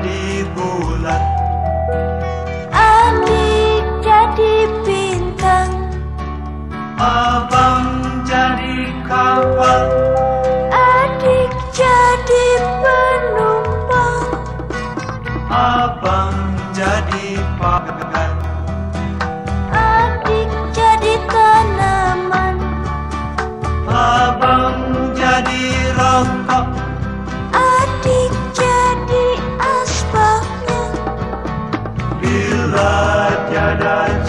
jadi bulan. Adik jadi bintang. Abang jadi kapal. Adik jadi penumpang. Abang jadi pagar. tiada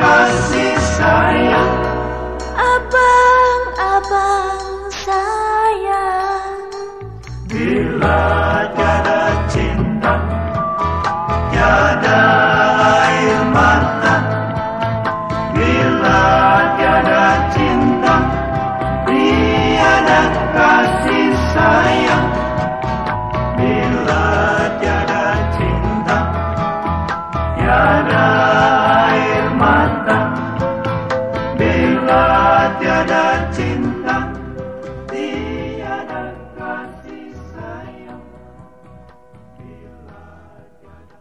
I see.